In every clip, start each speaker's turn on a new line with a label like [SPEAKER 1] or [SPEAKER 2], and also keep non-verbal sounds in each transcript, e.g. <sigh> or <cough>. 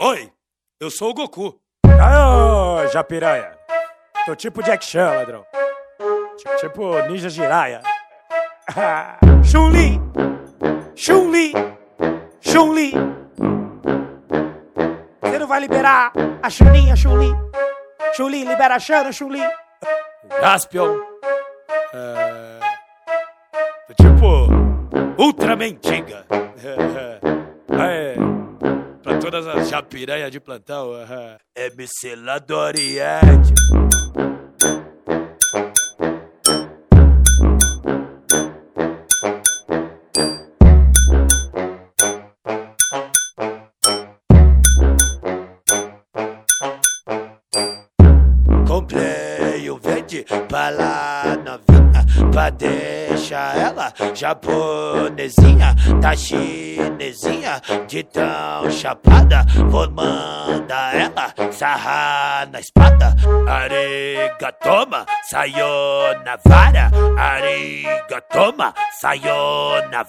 [SPEAKER 1] Oi, eu sou o Goku.
[SPEAKER 2] Ah, Japiraia. Tô tipo Jack Chan, ladrão. Tipo, tipo Ninja Jiraiya. <laughs> Chun-Li! Chun-Li! Chun-Li! Você não vai liberar a Chuninha, Chun-Li? Chun-Li, libera a Shana, Chun-Li!
[SPEAKER 1] Jaspion. Tô tipo Ultra Mendiga. <laughs> É... Todas as japiranhas de plantão. É... MC Ladoriette. Comprei o verde pra lá novinha Pra deixar ela japonesinha Tá chinesinha de tão chapada. Vou mandar ela sarrar na espada Arigatoma, sayonara Arigatoma, sayonara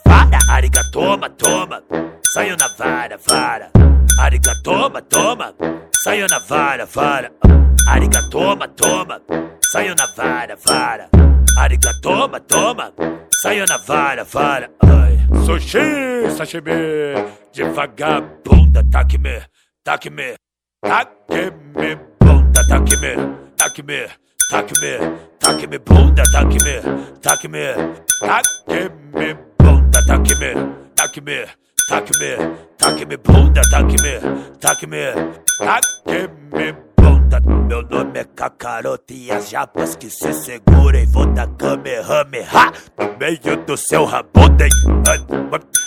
[SPEAKER 1] Arigatoma, toma, sayonara, vara. Arigatoma, toma, sayonara, vara Arigatoma, toma, saiu na vara, vara. Arigatoma, toma, saiu na vara, vara. Ai. Sushi, sashimi, de vagabunda, taque-me, taque-me, taque-me, bunda, taque-me, taque-me, taque-me, taque-me, bunda, taque-me, taque-me, taque-me, bunda, taque-me, taque-me, taque-me, taque-me, bunda, taque-me, taque-me, taque-me, Meu nome é Kakaroto e as japas que se segurem Vou dar Kamehameha no meio do seu rabudem.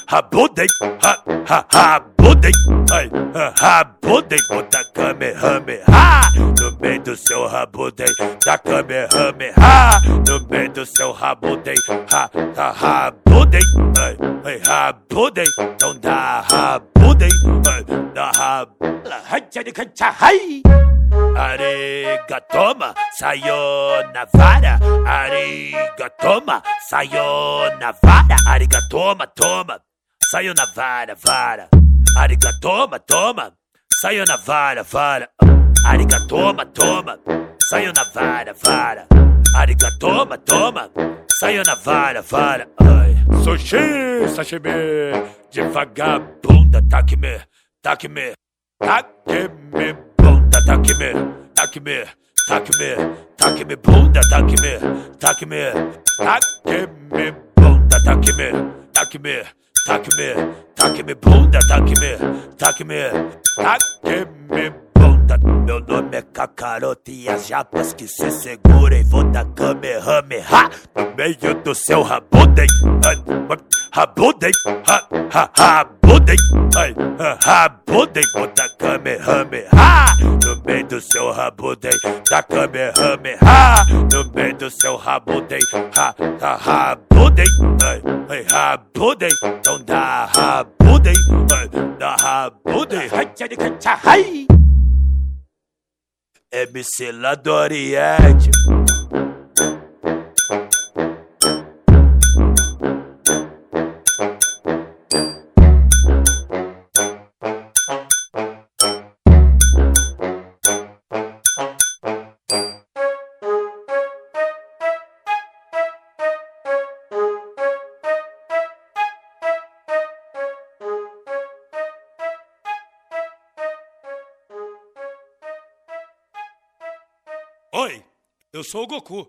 [SPEAKER 1] Rabudem, ha, ha, rabudem. Ai, rabudem Vou dar Kamehameha no meio do seu rabudem. Da Kamehameha no meio do seu rabudem. Ha, ha, rabudem. Ai, ai, rabudem. Então dá rabudem. Ai, dá rabudem Arigatoma, sayonara, arigatoma, sayonara, arigatoma, toma, sayonara, vara, arigatoma, toma, sayonara, vara, arigatoma, toma, sayonara, vara, arigatoma, toma, sayonara, vara, ai. Sushi, sashimi, de vagabunda, taque-me, taque-me, taque-me, bunda, taque-me, taque-me, taque-me, taque-me, bunda, taque-me, taque-me, taque-me, bunda, taque-me, taque-me, taque-me, taque-me, bunda, taque-me, taque-me, taque-me, bunda. Meu nome é Kakaroto e as japas que se segurem vou dar Kamehameha no meio do seu rabudem, rabudem, ha, ha, rabudem, ai, rabudem, vou dar Kamehameha. No meio do seu rabudem, da Kamehameha. No meio do seu rabudem, ha, ha, rabudem, ai, ai, rabudem, então dá rabudem, ai, dá rabudem, ai, MC Ladoriette. Oi, eu sou o Goku.